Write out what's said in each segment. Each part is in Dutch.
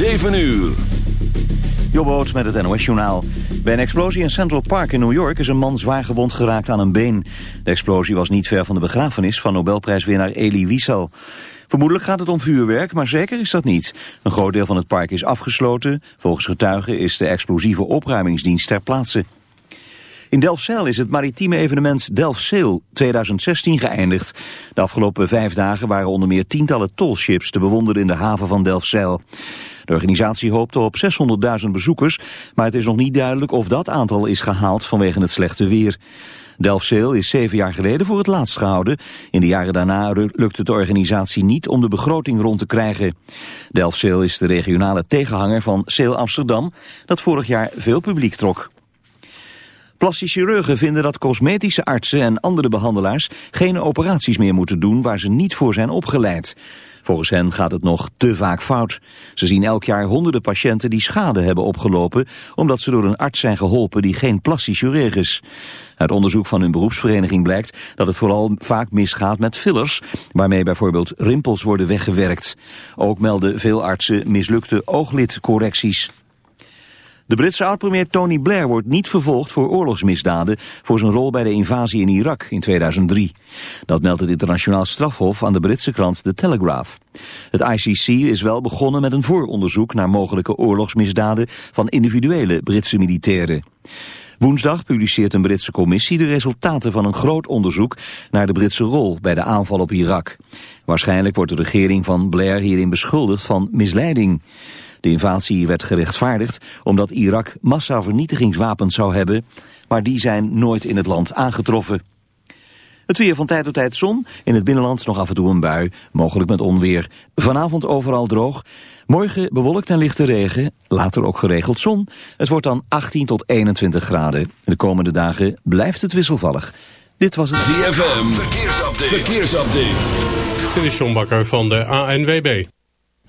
7 uur. Jobboot met het NOS-journaal. Bij een explosie in Central Park in New York is een man zwaar gewond geraakt aan een been. De explosie was niet ver van de begrafenis van Nobelprijswinnaar Elie Wiesel. Vermoedelijk gaat het om vuurwerk, maar zeker is dat niet. Een groot deel van het park is afgesloten. Volgens getuigen is de explosieve opruimingsdienst ter plaatse. In Delfzijl is het maritieme evenement Delfzeel 2016 geëindigd. De afgelopen vijf dagen waren onder meer tientallen tolships te bewonderen in de haven van Delfzijl. De organisatie hoopte op 600.000 bezoekers, maar het is nog niet duidelijk of dat aantal is gehaald vanwege het slechte weer. Delfzeel is zeven jaar geleden voor het laatst gehouden. In de jaren daarna lukte de organisatie niet om de begroting rond te krijgen. Delfzeel is de regionale tegenhanger van Seel Amsterdam, dat vorig jaar veel publiek trok. Plastisch chirurgen vinden dat cosmetische artsen en andere behandelaars geen operaties meer moeten doen waar ze niet voor zijn opgeleid. Volgens hen gaat het nog te vaak fout. Ze zien elk jaar honderden patiënten die schade hebben opgelopen omdat ze door een arts zijn geholpen die geen plastisch chirurg is. Uit onderzoek van hun beroepsvereniging blijkt dat het vooral vaak misgaat met fillers, waarmee bijvoorbeeld rimpels worden weggewerkt. Ook melden veel artsen mislukte ooglidcorrecties. De Britse oud-premier Tony Blair wordt niet vervolgd voor oorlogsmisdaden voor zijn rol bij de invasie in Irak in 2003. Dat meldt het internationaal strafhof aan de Britse krant The Telegraph. Het ICC is wel begonnen met een vooronderzoek naar mogelijke oorlogsmisdaden van individuele Britse militairen. Woensdag publiceert een Britse commissie de resultaten van een groot onderzoek naar de Britse rol bij de aanval op Irak. Waarschijnlijk wordt de regering van Blair hierin beschuldigd van misleiding. De invasie werd gerechtvaardigd omdat Irak massavernietigingswapens zou hebben, maar die zijn nooit in het land aangetroffen. Het weer van tijd tot tijd zon, in het binnenland nog af en toe een bui, mogelijk met onweer. Vanavond overal droog, morgen bewolkt en lichte regen, later ook geregeld zon. Het wordt dan 18 tot 21 graden. De komende dagen blijft het wisselvallig. Dit was het ZFM, verkeersupdate. verkeersupdate. Dit is John Bakker van de ANWB.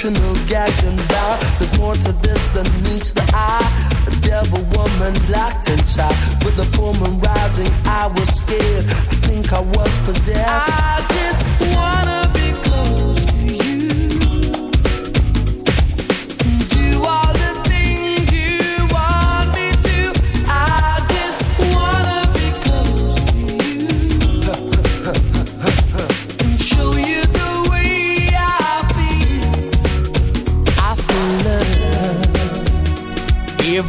emotional gagging bow. There's more to this than meets the eye. A devil woman locked inside. With the full moon rising, I was scared. I think I was possessed. I just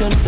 ocean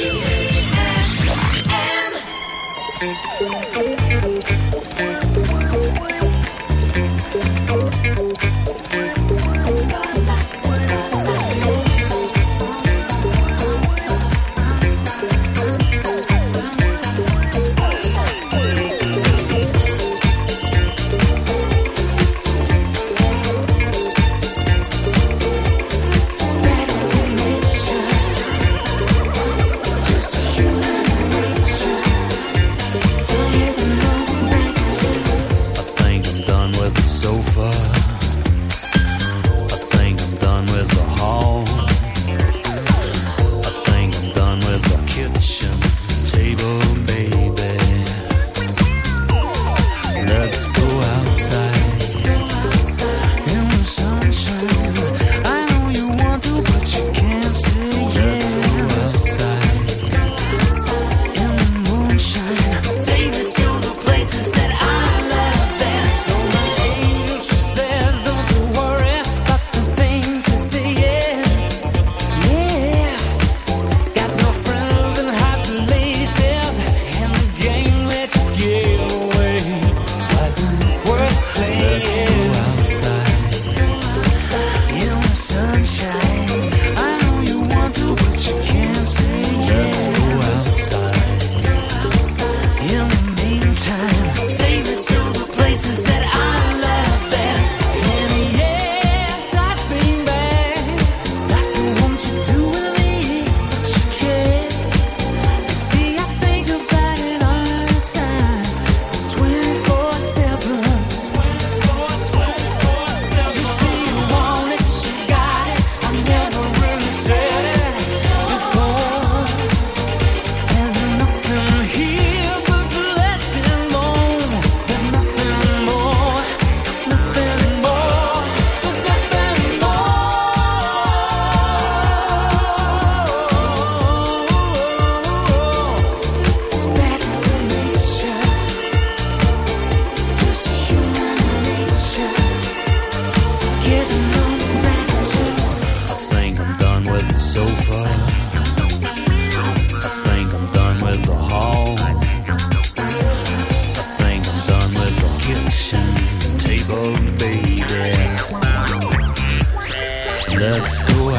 Let's go.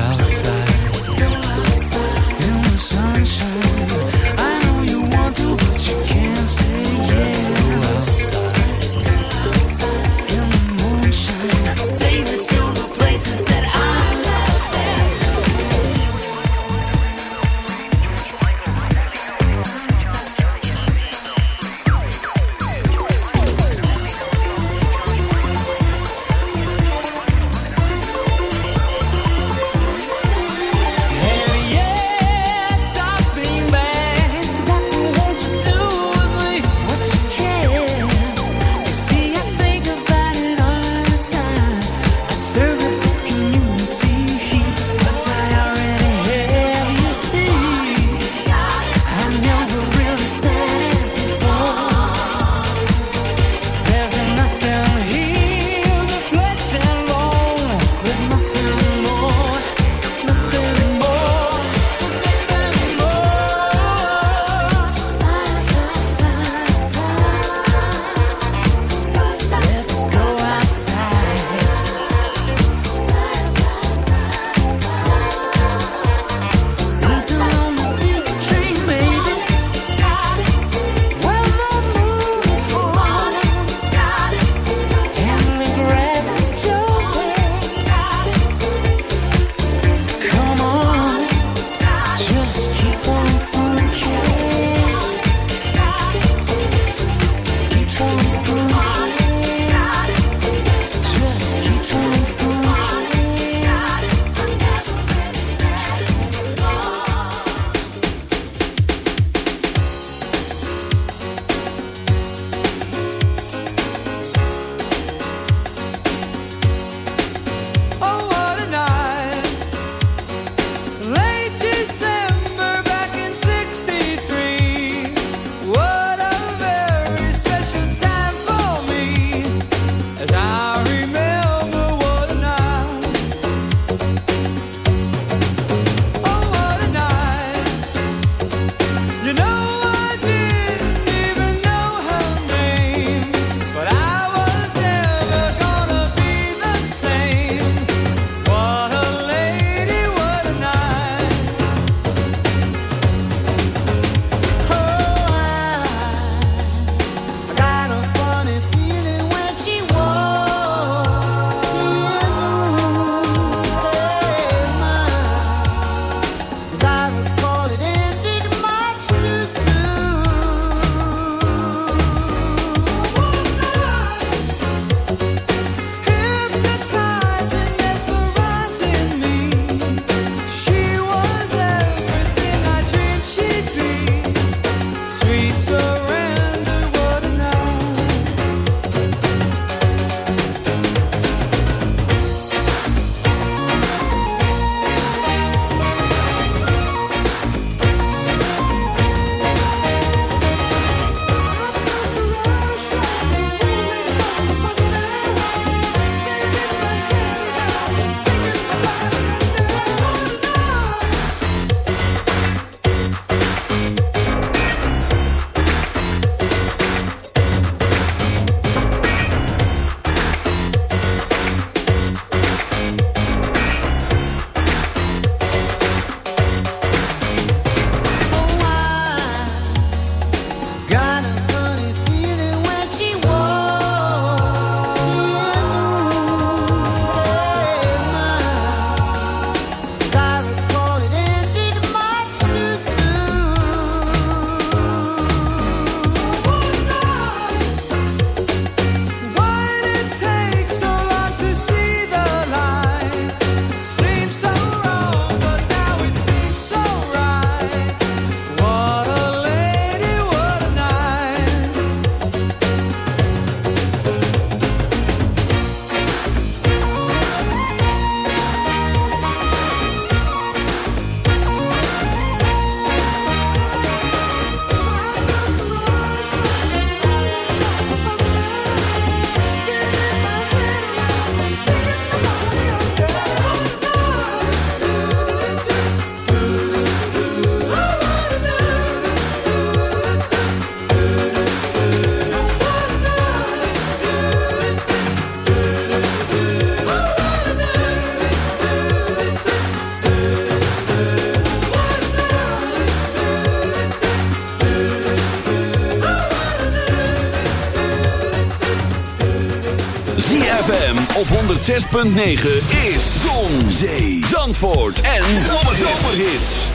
106.9 is Zon, Zee, Zandvoort en Zomerhits.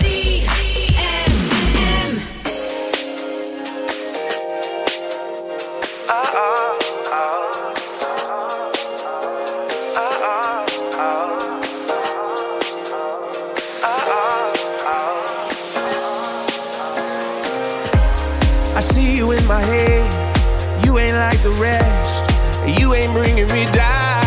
I see you in my head, you ain't like the rest, you ain't bringing me down.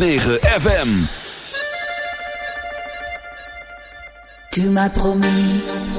9FM. Tu m'as promis.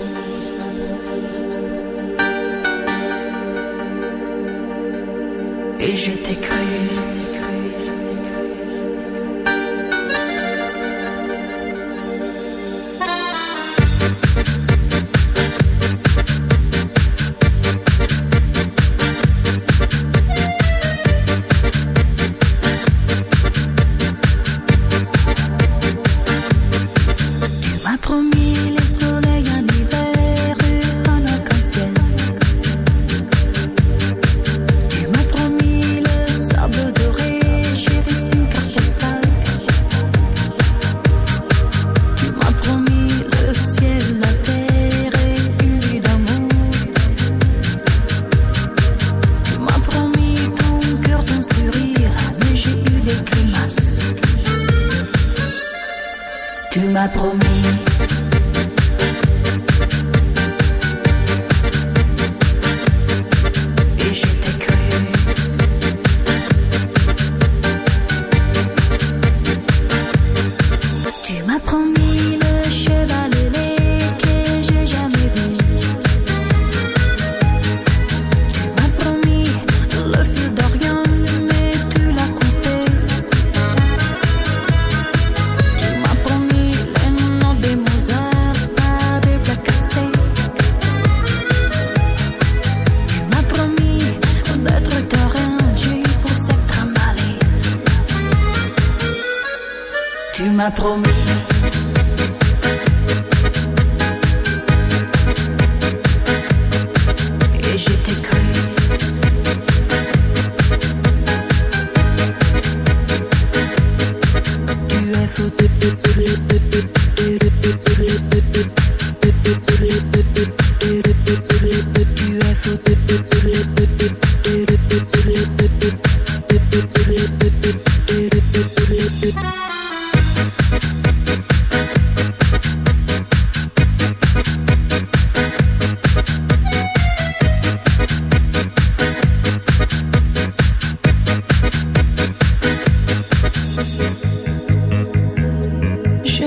promis.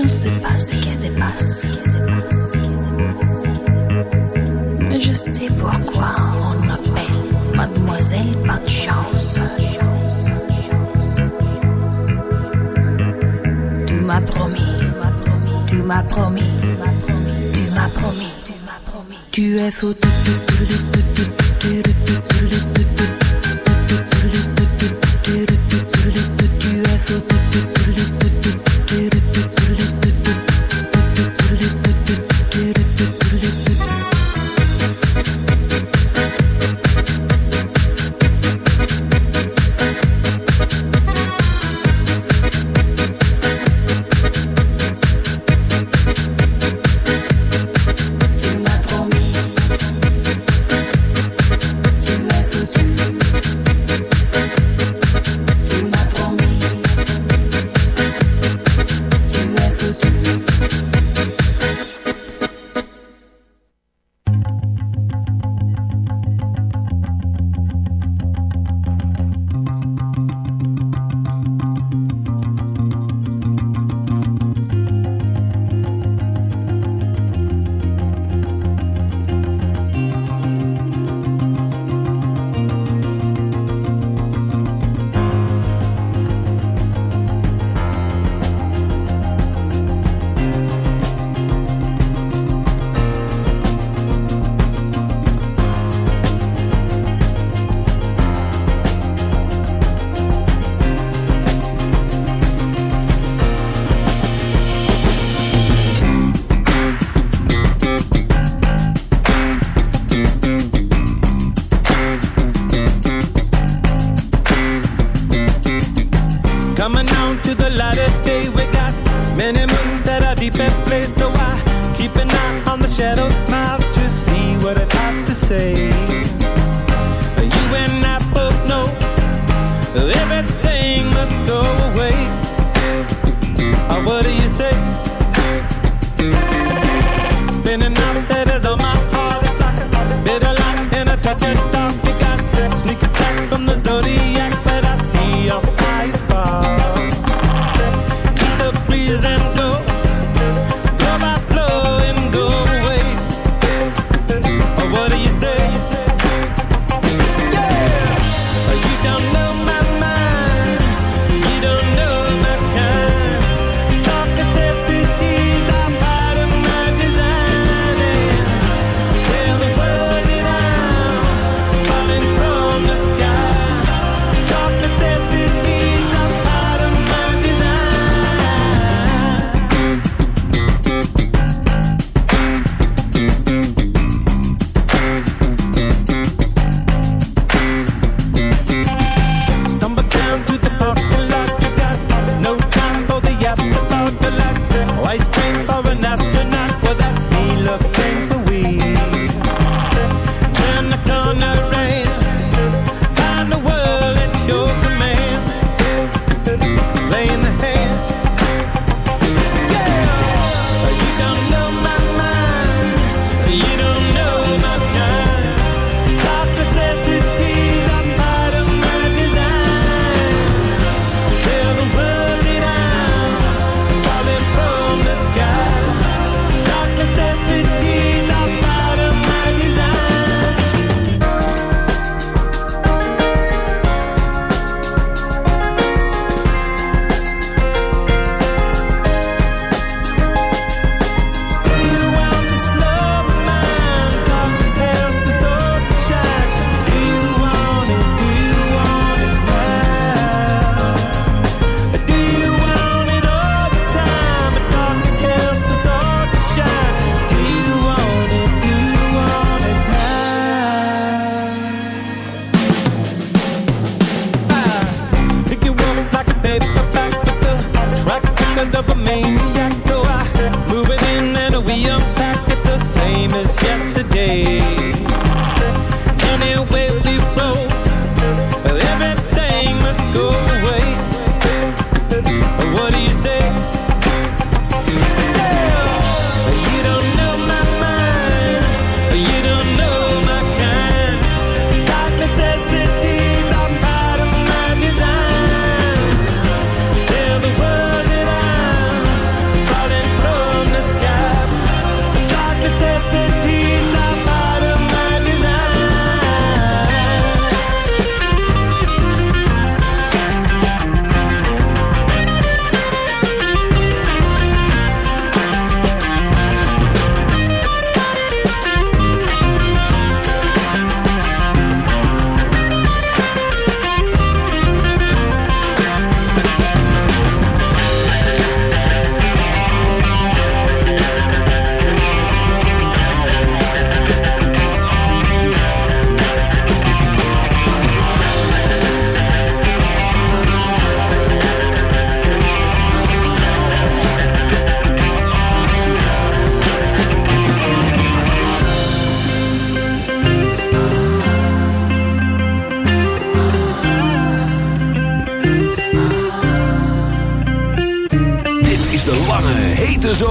il se passe et qui se passe? Mais je sais pourquoi on m'appelle Mademoiselle Pas de chance. Tu m'as promis, tu m'as promis, tu m'as promis, tu m'as promis. Tu es faux.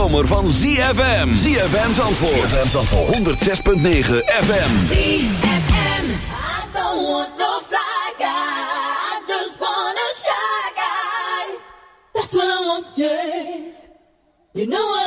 zomer van ZFM. ZFM Zandvoort. ZFM Zandvoort. 106.9 FM. ZFM. I don't want no fly guy. I just want a shy guy. That's what I want, yeah. You know I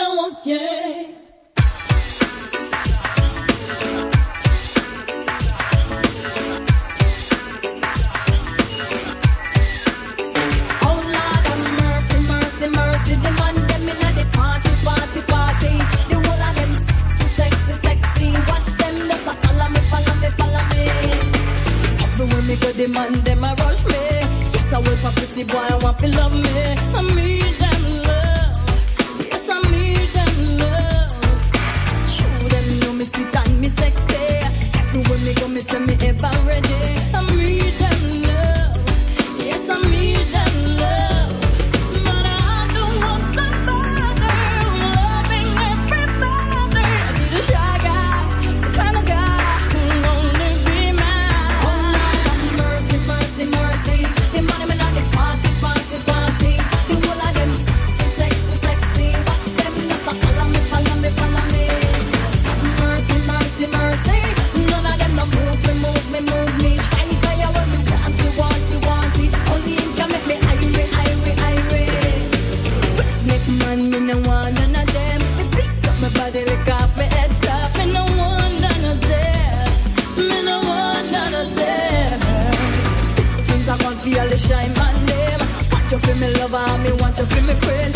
me friend